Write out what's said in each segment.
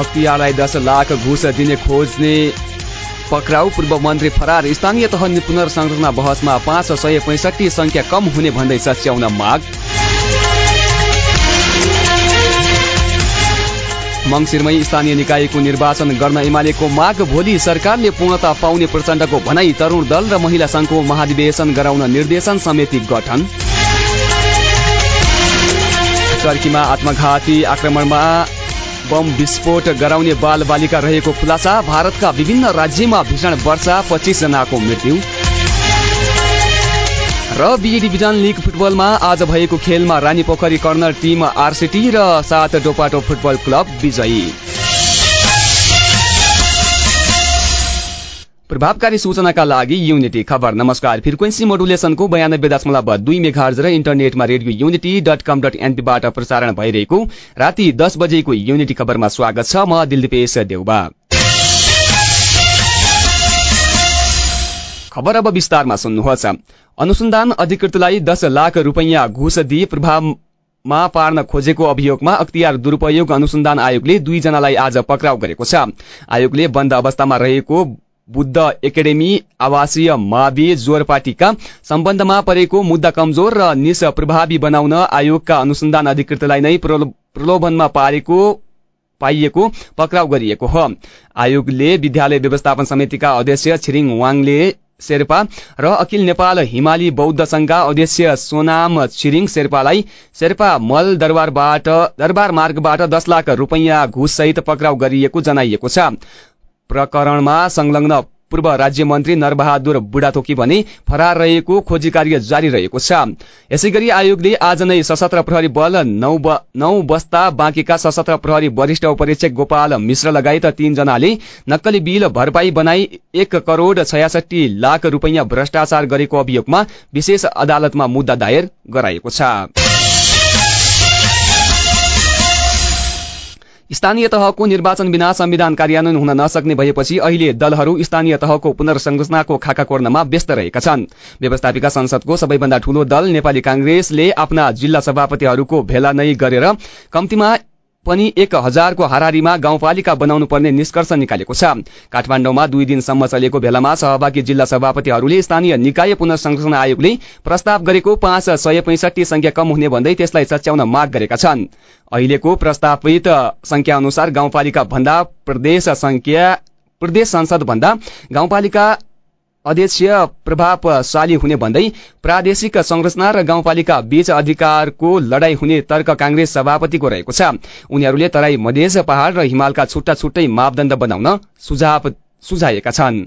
अख्तियारलाई दस लाख घुस दिने खोज्ने पक्राउ पूर्व मन्त्री फरार। स्थानीय तह पुनर्संरचना बहसमा पाँच सय पैँसठी संख्या कम हुने भन्दै सच्याउन माग। मङ्सिरमै स्थानीय निकायको निर्वाचन गर्न एमालेको माग। भोलि सरकारले पूर्णता पाउने प्रचण्डको भनाई तरुण दल र महिला संघको महाधिवेशन गराउन निर्देशन समिति गठन। टर्कीमा आत्मघाती आक्रमणमा बम विस्फोट गराउने बाल बालिका रहेको खुलासा भारतका विभिन्न राज्यमा भीषण वर्षा पच्चिस जनाको मृत्यु। र बी डिभिजन लिग फुटबलमा आज भएको खेलमा रानी पोखरी कर्नर टिम आरसिटी र सात डोपाटो फुटबल क्लब विजयी। प्रभावकारी सूचनाका लागि युनिटी खबर। नमस्कार। फ्रिक्वेन्सी मोडुलेसनको बयानब्बे दशमलव दुई मेघार्ज र इन्टरनेटमा radio unity dot com dot एनपीबाट प्रसारण भइरहेको राति दस बजेको युनिटी खबरमा स्वागत छ। म दिलदीपेश देउबा। खबर अब विस्तारमा सुन्नुहोस्। अनुसन्धान अधिकृतलाई दस लाख रुपैयाँ घुस दिए प्रभावमा पार्न खोजेको अभियोगमा अख्तियार दुरूपयोग अनुसन्धान आयोगले दुईजनालाई आज पक्राउ गरेको छ। आयोगले बन्द अवस्थामा रहेको बुद्ध एकाडेमी आवासीय मावि जोरपाटीका सम्बन्धमा परेको मुद्दा कमजोर र निश प्रभावी बनाउन आयोगका अनुसन्धान अधिकृतलाई नै प्रलोभनमा पारेको पाइएको पक्राउ गरिएको हो। आयोगले विद्यालय व्यवस्थापन समितिका अध्यक्ष छिरिङ वाङले शेर्पा र अखिल नेपाल हिमाली बौद्ध संघका अध्यक्ष सोनाम छिरिङ शेर्पालाई शेर्पा मल दरबार मार्गबाट दस लाख रुपैयाँ घुससहित पक्राउ गरिएको जनाइएको छ। प्रकरणमा संलग्न पूर्व राज्य मन्त्री नरबहादुर बुढाथोकी भने फरार रहेको खोजी कार्य जारी रहेको छ। यसै गरी आयोगले आज नै सशस्त्र प्रहरी बल नौ, नौ बस्ता बाँकीका सशस्त्र प्रहरी वरिष्ठ उपरीक्षक गोपाल मिश्र लगायत तीनजनाले नक्कली बिल भरपाई बनाई एक करोड छयासठी लाख रुपैयाँ भ्रष्टाचार गरेको अभियोगमा विशेष अदालतमा मुद्दा दायर गराएको छ। स्थानीय तहको निर्वाचन बिना संविधान कार्यान्वयन हुन नसक्ने भएपछि अहिले दलहरू स्थानीय तहको पुनर्संरचनाको खाका कोर्नमा व्यस्त रहेका छन्। व्यवस्थापिका संसदको सबैभन्दा ठूलो दल नेपाली कांग्रेसले आफ्ना जिल्ला सभापतिहरूको भेला नै गरेर कम्तीमा पनि एक हजारको हारारीमा गाउँपालिका बनाउनु पर्ने निष्कर्ष निकालेको छ। काठमाडौँमा दुई दिनसम्म चलेको भेलामा सहभागी जिल्ला सभापतिहरूले स्थानीय निकाय पुनर्संरचना आयोगले प्रस्ताव गरेको पाँच सय पैंसठी संख्या कम हुने भन्दै त्यसलाई सच्याउन माग गरेका छन्। अहिलेको प्रस्तावित संख्या अनुसार गाउँपालिका भन्दा प्रदेश संख्या प्रदेश संसद भन्दा गाउँपालिका अध्यक्ष प्रभावशाली हुने भन्दै प्रादेशिक संरचना र गाउँपालिका बीच अधिकारको लडाई हुने तर्क कांग्रेस सभापतिको रहेको छ। उनीहरूले तराई मधेस पहाड़ र हिमालका छुट्टा छुट्टै मापदण्ड बनाउन सुझाव सुझाएका छन्।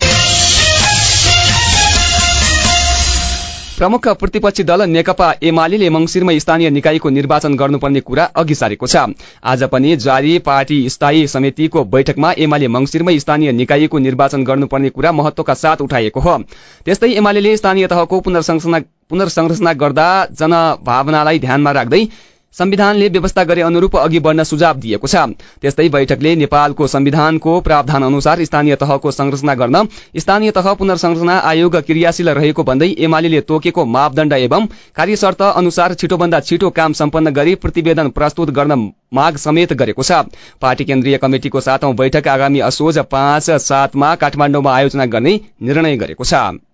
प्रमुख प्रतिपक्षी दल नेकपा एमाले मंगिरमा स्थानीय निकायको निर्वाचन गर्नुपर्ने कुरा अघि सारेको छ। आज पनि जारी पार्टी स्थायी समितिको बैठकमा एमाले मंगिरमै स्थानीय निकायको निर्वाचन गर्नुपर्ने कुरा महत्वका साथ उठाएको हो। त्यस्तै एमाले स्थानीय तहको पुनर्संरचना गर्दा जनभावनालाई ध्यानमा राख्दै संविधानले व्यवस्था गरे अनुरूप अघि बढ्न सुझाव दिएको छ। त्यस्तै बैठकले नेपालको संविधानको प्रावधान अनुसार स्थानीय तहको संरचना गर्न स्थानीय तह पुनर्संरचना आयोग क्रियाशील रहेको भन्दै एमाले तोकेको मापदण्ड एवं कार्यशर्त अनुसार छिटोभन्दा छिटो काम सम्पन्न गरी प्रतिवेदन प्रस्तुत गर्न माग समेत गरेको छ। पार्टी केन्द्रीय कमिटिको सातौं बैठक आगामी असोज पाँच सातमा काठमाडौँमा आयोजना गर्ने निर्णय गरेको छ।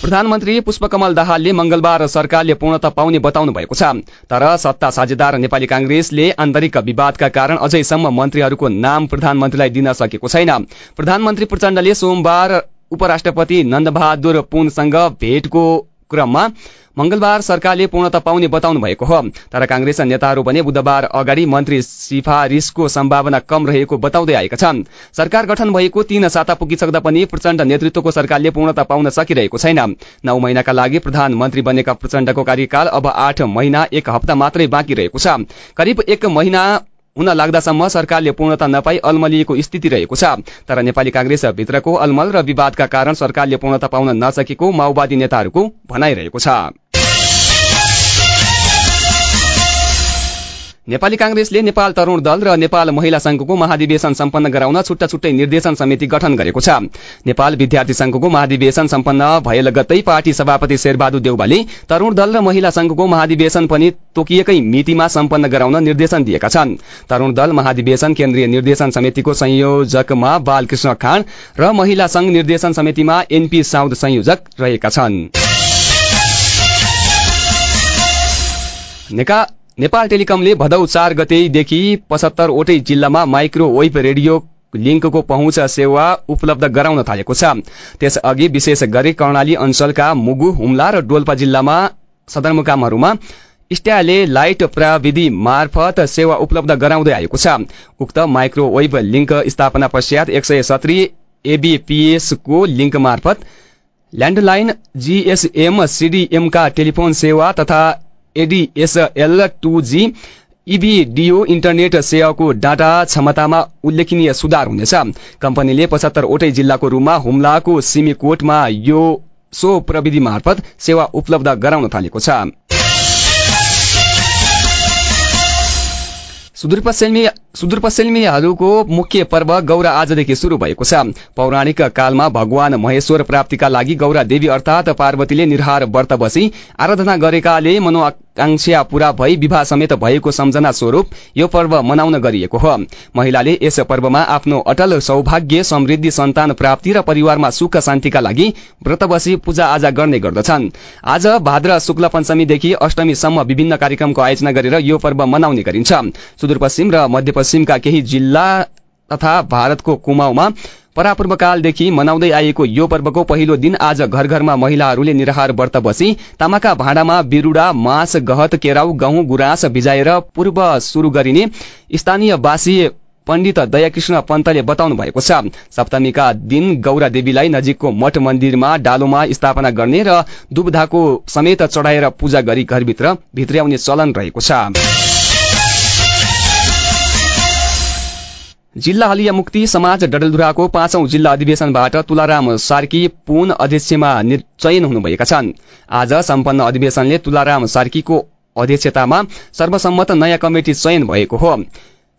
प्रधानमन्त्री पुष्पकमल दाहालले मंगलबार सरकारले पूर्णता पाउने बताउनु भएको छ। तर सत्ता साझेदार नेपाली कांग्रेसले आन्तरिक विवादका कारण अझैसम्म मन्त्रीहरूको नाम प्रधानमन्त्रीलाई दिन सकेको छैन। प्रधानमन्त्री प्रचण्डले सोमबार उपराष्ट्रपति नन्दबहादुर पुनसँग भेटको क्रममा मंगलबार सरकारले पूर्णता पाउने बताउनु भएको हो। तर कांग्रेस नेताहरू भने बुधबार अगाडि मन्त्री सिफारिसको सम्भावना कम रहेको बताउँदै आएका छन्। सरकार गठन भएको तीन साता पुगिसक्दा पनि प्रचण्ड नेतृत्वको सरकारले पूर्णता पाउन सकिरहेको छैन। नौ महिनाका लागि प्रधानमन्त्री बनेका प्रचण्डको कार्यकाल अब आठ महिना एक हप्ता मात्रै बाँकी रहेको छ। करिब एक महिना हुन लाग्दासम्म सरकारले पूर्णता नपाई अल्मलिएको स्थिति रहेको छ। तर नेपाली कांग्रेस भित्रको अलमल र विवादका कारण सरकारले पूर्णता पाउन नसकेको माओवादी नेताहरूको भनाइरहेको छ। नेपाली कांग्रेसले नेपाल तरूण दल र नेपाल महिला संघको महाधिवेशन सम्पन्न गराउन छुट्टा छुट्टै निर्देशन समिति गठन गरेको छ। नेपाल विद्यार्थी संघको महाधिवेशन सम्पन्न भए लगत्तै पार्टी सभापति शेरबहादुर देउबाले तरूण दल र महिला संघको महाधिवेशन पनि तोकिएकै मितिमा सम्पन्न गराउन निर्देशन दिएका छन्। तरूण दल महाधिवेशन केन्द्रीय निर्देशन समितिको संयोजकमा बालकृष्ण खाँड र महिला संघ निर्देशन समितिमा एनपी साउद संयोजक रहेका छन्। नेपाल टेलिकमले भदौ चार गतेदेखि पचहत्तरवटै जिल्लामा माइक्रोवेभ रेडियो लिङ्कको पहुँच सेवा उपलब्ध गराउन थालेको छ। त्यसअघि विशेष गरी कर्णाली अञ्चलका मुगु हुम्ला र डोल्पा जिल्लामा सदरमुकामहरूमा स्ट्याले लाइट प्रविधि मार्फत सेवा उपलब्ध गराउँदै आएको छ। उक्त माइक्रोवेभ लिङ्क स्थापना पश्चात एक सय सत्री एबीपीएसको लिङ्क मार्फत ल्यान्डलाइन जीएसएम सीडीएमका टेलिफोन सेवा तथा एडीएसएल इबिडिओ इन्टरनेट सेवाको डाटा क्षमतामा उल्लेखनीय सुधार हुनेछ। कम्पनीले पचहत्तरवटै जिल्लाको रूपमा हुम्लाको सिमीकोटमा यो सो प्रविधि मार्फत सेवा उपलब्ध गराउन थालेको छ। सुदूरपश्चिमी सुदूरपश्चिमीहरूको मुख्य पर्व गौरा आजदेखि शुरू भएको छ। पौराणिक कालमा भगवान महेश्वर प्राप्तिका लागि गौरा देवी अर्थात पार्वतीले निरहार व्रत बसी आराधना गरेकाले मनोआकांक्षा पूरा भई विवाह समेत भएको सम्झना स्वरूप यो पर्व मनाउन गरिएको हो। महिलाले यस पर्वमा आफ्नो अटल सौभाग्य समृद्धि सन्तान प्राप्ति र परिवारमा सुख शान्तिका लागि व्रत बसी पूजा आजा गर्ने गर्दछन्। आज भाद्र शुक्ल पञ्चमीदेखि अष्टमीसम्म विभिन्न कार्यक्रमको आयोजना गरेर यो पर्व मनाउने गरिन्छ। सुदूरपश्चिम र मध्यपश्चिमका केही जिल्ला तथा भारतको कुमाउमा परापूर्वकालदेखि मनाउँदै आएको यो पर्वको पहिलो दिन आज घर घरमा महिलाहरूले निराहार व्रत बसी तामाका भाँडामा बिरुडा मास गहत केराउ गहुँ गुराँस भिजाएर पूर्व सुरु गरिने स्थानीयवासी पण्डित दयाकृष्ण पन्तले बताउनु भएको छ। सप्तमीका दिन गौरा देवीलाई नजिकको मठ मन्दिरमा डालोमा स्थापना गर्ने र दुबधाको समेत चढाएर पूजा गरी घरभित्र भित्र्याउने चलन रहेको छ। जिल्ला हलिया मुक्ति समाज डडेलधुराको पाँचौं जिल्ला अधिवेशनबाट तुलाराम सार्की पुन अध्यक्षमा चयन हुनुभएका छन्। आज सम्पन्न अधिवेशनले तुलाराम सार्कीको अध्यक्षतामा सर्वसम्मत नयाँ कमिटी चयन भएको हो।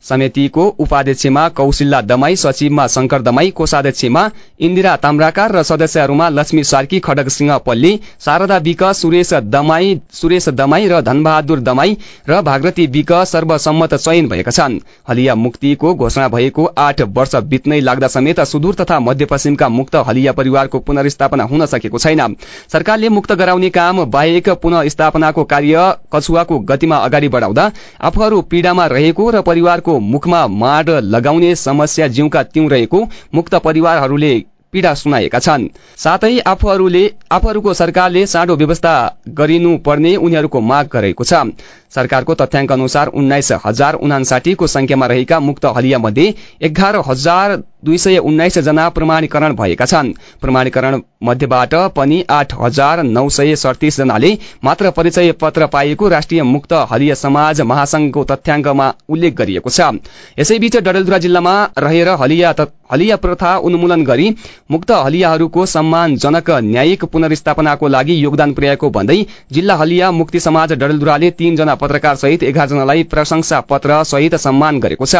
समितिको उपाध्यक्षमा कौशिल्ला दमाई सचिवमा शंकर दमाई कोषाध्यक्षमा इन्दिरा ताम्राकार र सदस्यहरूमा लक्ष्मी सार्की खडग सिंह पल्ली शारदा विक सुरेश दमाई सुरेश दमाई र धनबहादुर दमाई र भागरती विक सर्वसम्मत चयन भएका छन्। हलिया मुक्तिको घोषणा भएको आठ वर्ष बित्नै लाग्दा समेत सुदूर तथा मध्यपश्चिमका मुक्त हलिया परिवारको पुनर्स्थापना हुन सकेको छैन। सरकारले मुक्त गराउने काम बाहेक पुनः स्थापनाको कार्य कछुवाको गतिमा अगाडि बढाउँदा आफूहरू पीड़ामा रहेको र परिवारको मुखमा माड लगाउने समस्या जिउका त्यौं रहेको मुक्त परिवारहरूले पीड़ा सुनाएका छन्। साथै आफूहरूले आफूहरूको सरकारले चाँडो व्यवस्था गरिनुपर्ने उनीहरूको माग गरेको छ। सरकारको तथ्याङ्क अनुसार उन्नाइस हजार उनासाठीको संख्यामा रहेका मुक्त हलिया मध्ये एघार हजार दुई सय उन्नाइस जना प्रमाणीकरण भएका छन्। प्रमाणीकरण मध्येबाट पनि आठ हजार नौ सय सडतिस जनाले मात्र परिचय पत्र पाएको राष्ट्रिय मुक्त हलिया समाज महासंघको तथ्याङ्कमा उल्लेख गरिएको छ। यसैबीच डडेलधुरा जिल्लामा रहेर हलिया हलिया प्रथा उन्मूलन गरी मुक्त हलियाहरूको सम्मानजनक न्यायिक पुनर्स्थापनाको लागि योगदान पुर्याएको भन्दै जिल्ला हलिया मुक्ति समाज डडेलधुराले तीनजना पत्रकार सहित एघार जनालाई प्रशंसा पत्र सहित सम्मान गरेको छ।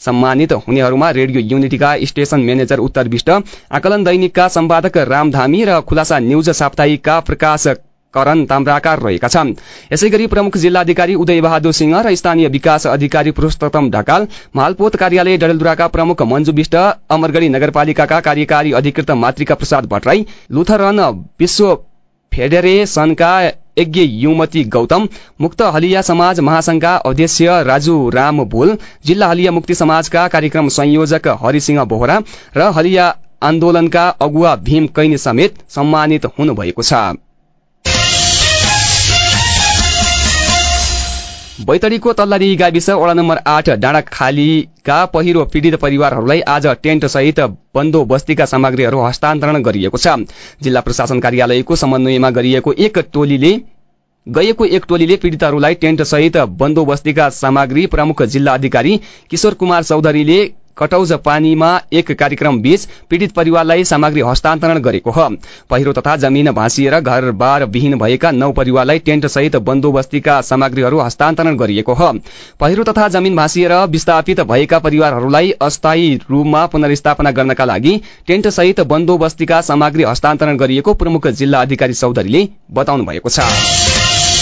सम्मानित हुनेहरूमा रेडियो युनिटीका स्टेशन म्यानेजर उत्तर विष्ट। आकलन दैनिकका सम्पादक रामधामी र खुलासा न्यूज साप्ताहिकका प्रकाश करण ताम्राकार रहेका छन्। यसै गरी प्रमुख जिल्लाधिकारी उदय बहादुर सिंह र स्थानीय विकास अधिकारी पुरुषोत्तम ढकाल मालपोत कार्यालय डडेलधुराका प्रमुख मञ्जु विष्ट अमरगढी नगरपालिकाका कार्यकारी अधिकृत मातृका प्रसाद भट्टराई लुथरन विश्व फेडरेशनका यज्ञ युमती गौतम मुक्त हलिया समाज महासंघका अध्यक्ष राजु राम भुल जिल्ला हलिया मुक्ति समाजका कार्यक्रम संयोजक हरिसिंह बोहरा र हलिया आन्दोलनका अगुवा भीम कैनी समेत सम्मानित हुनुभएको छ। बैतडीको तल्लारी गाविस वडा नम्बर आठ डाँडाखालीका पहिरो पीड़ित परिवारहरूलाई आज टेन्ट सहित बन्दोबस्तीका सामग्रीहरू हस्तान्तरण गरिएको छ। जिल्ला प्रशासन कार्यालयको समन्वयमा गरिएको एक टोलीले गएको एक टोलीले पीड़ितहरूलाई टेन्ट सहित बन्दोबस्तीका सामग्री प्रमुख जिल्ला अधिकारी किशोर कुमार चौधरीले कटौज पानीमा एक कार्यक्रम बीच पीड़ित परिवारलाई सामग्री हस्तान्तरण गरेको हो। पहिरो तथा जमिन भाँसिएर घरबार विहीन भएका नौ परिवारलाई टेन्ट सहित बन्दोबस्तीका सामग्रीहरू हस्तान्तरण गरिएको हो। पहिरो तथा जमिन भाँसिएर विस्थापित भएका परिवारहरूलाई अस्थायी रूपमा पुनर्स्थापना गर्नका लागि टेन्ट सहित बन्दोबस्तीका सामग्री हस्तान्तरण गरिएको प्रमुख जिल्ला अधिकारी चौधरीले बताउनु भएको छ।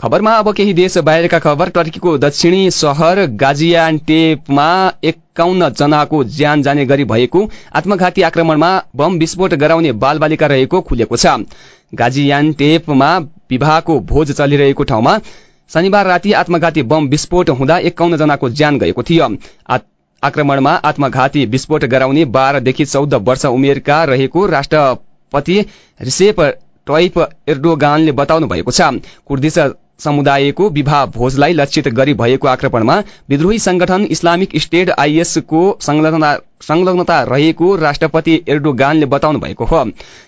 खबरमा अब केही देश बाहिरका खबर टर्कीको दक्षिणी सहर गाजियान्टेपमा एकाउन्न जनाको ज्यान जाने गरी भएको आत्मघाती आक्रमणमा बम विस्फोट गराउने बालबालिका रहेको खुलेको छ। गाजियान्टेपमा विवाहको भोज चलिरहेको ठाउँमा शनिबार राति आत्मघाती बम विस्फोट हुँदा एकाउन्न जनाको ज्यान गएको थियो। आक्रमणमा आत्मघाती विस्फोट गराउने बाह्रदेखि चौध वर्ष उमेरका रहेको राष्ट्रपति रिसेप टोइप एर्डोगानले बताउनु भएको छ। कुर्दिस समुदायको विवाह भोजलाई लक्षित गरी भएको आक्रमणमा विद्रोही संगठन इस्लामिक स्टेट आइएसको संलग्नता रहेको राष्ट्रपति एर्डोगानले बताउनु भएको हो।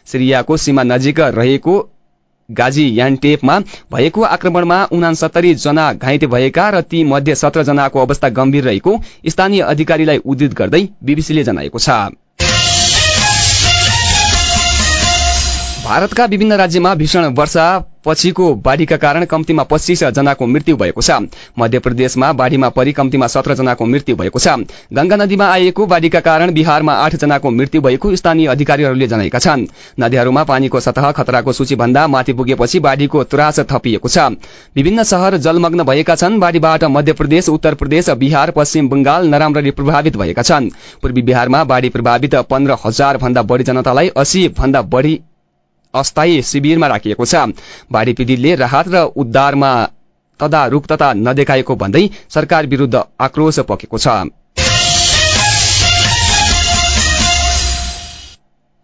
सिरियाको सीमा नजिक रहेको गाजी यानटेपमा भएको आक्रमणमा उनासत्तरी जना घाइते भएका र ती मध्ये सत्र जनाको अवस्था गम्भीर रहेको स्थानीय अधिकारीलाई उद्धित गर्दै बीबीसीले जनाएको छ। भारतका विभिन्न राज्यमा भीषण वर्षा पछिको बाढ़ीका कारण कम्तीमा पच्चीस जनाको मृत्यु भएको छ। मध्य प्रदेशमा बाढ़ीमा परि कम्तीमा सत्र जनाको मृत्यु भएको छ। गंगा नदीमा आएको बाढ़ीका कारण बिहारमा आठ जनाको मृत्यु भएको स्थानीय अधिकारीहरूले जनाएका छन्। नदीहरूमा पानीको सतह खतराको सूची भन्दा माथि पुगेपछि बाढ़ीको त्रास थपिएको छ। विभिन्न शहर जलमग्न भएका छन्। बाढ़ीबाट मध्य प्रदेश उत्तर प्रदेश बिहार पश्चिम बंगाल नराम्ररी प्रभावित भएका छन्। पूर्वी बिहारमा बाढ़ी प्रभावित पन्ध्र हजार भन्दा बढ़ी जनतालाई अस्सी भन्दा बढ़ी अस्थायी शिविरमा राखिएको छ। बाढ़ी पीड़ितले राहत र उद्धारमा तदारूकता नदेखाएको भन्दै सरकार विरूद्ध आक्रोश पकेको छ।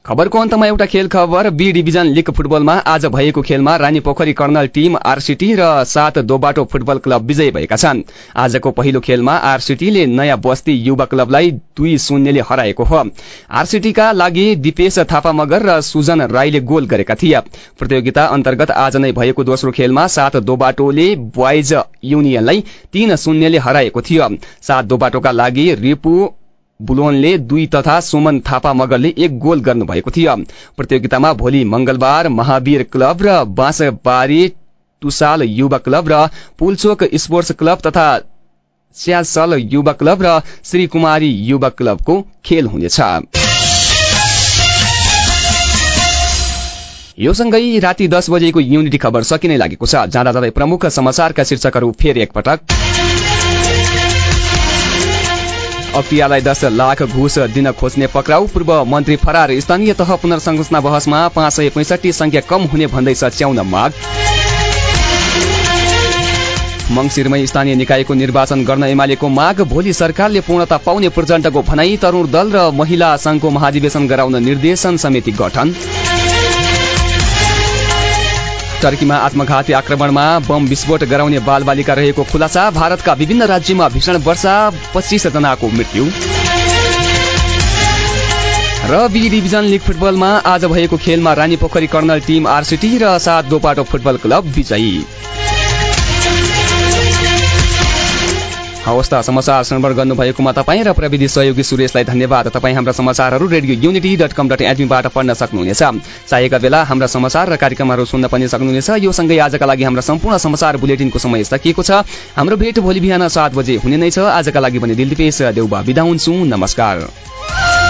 खबरको अन्तमा एउटा खेल खबर। बी डिभिजन लिग फुटबलमा आज भएको खेलमा रानी पोखरी कर्नल टीम आरसिटी र सात दोबाटो फुटबल क्लब विजयी भएका छन्। आजको पहिलो खेलमा आरसिटीले नयाँ बस्ती युवा क्लबलाई दुई शून्यले हराएको हो। आरसिटीका लागि दिपेश थापा मगर र सुजन राईले गोल गरेका थिए। प्रतियोगिता अन्तर्गत आज नै भएको दोस्रो खेलमा सात दोबाटोले बोइज युनियनलाई तीन शून्यले हराएको थियो। सात दोबाटोका लागि रिपु बुलोनले दुई तथा सुमन थापा मगरले एक गोल गर्नुभएको थियो। प्रतियोगितामा भोलि मंगलबार महावीर क्लब र बाँसबारी टुसाल युवा क्लब र पुलचोक स्पोर्ट्स क्लब तथा स्यासल युवा क्लब र श्रीकुमारी युवा क्लबको खेल हुनेछ। यो सँगै राति दस बजेको युनिटी खबर सकिनै लागेको छ। जाँदा जाँदै प्रमुख समाचारका शीर्षकहरू फेरि एकपटक। अप्रियालाई दस लाख घुस दिन खोज्ने पक्राउ। पूर्व मन्त्री फरार। स्थानीय तह पुनर्संरचना बहसमा पाँच सय पैँसठी संख्या कम हुने भन्दै सच्याउन माग। मङ्सिरमै स्थानीय निकायको निर्वाचन गर्न एमालेको माग। भोलि सरकारले पूर्णता पाउने प्रचण्डको भनाई तरुण दल र महिला संघको महाधिवेशन गराउन निर्देशन समिति गठन। टर्कीमा आत्मघाती आक्रमणमा बम विस्फोट गराउने बालबालिका रहेको खुलासा भारतका विभिन्न राज्यमा भीषण वर्षा पच्चिस जनाको मृत्यु। र बी डिभिजन लिग फुटबलमा आज भएको खेलमा रानी पोखरी कर्नल टिम आरसिटी र सात दोपाटो फुटबल क्लब विजयी। हवस् त समाचार श्रवण गर्नुभएकोमा तपाईँ र प्रविधि सहयोगी सुरेशलाई धन्यवाद। तपाईँ हाम्रा समाचारहरू radio unity dot com dot एडमीबाट पढ्न सक्नुहुनेछ। चाहेका बेला हाम्रा समाचार र कार्यक्रमहरू सुन्न पनि सक्नुहुनेछ। यो सँगै आजका लागि हाम्रा सम्पूर्ण समाचार बुलेटिनको समय सकिएको छ। हाम्रो भेट भोलि बिहान सात बजे हुने नै छ। आजका लागि पनि दिलदिपेश देउबा। बिदा हुन्छु। नमस्कार।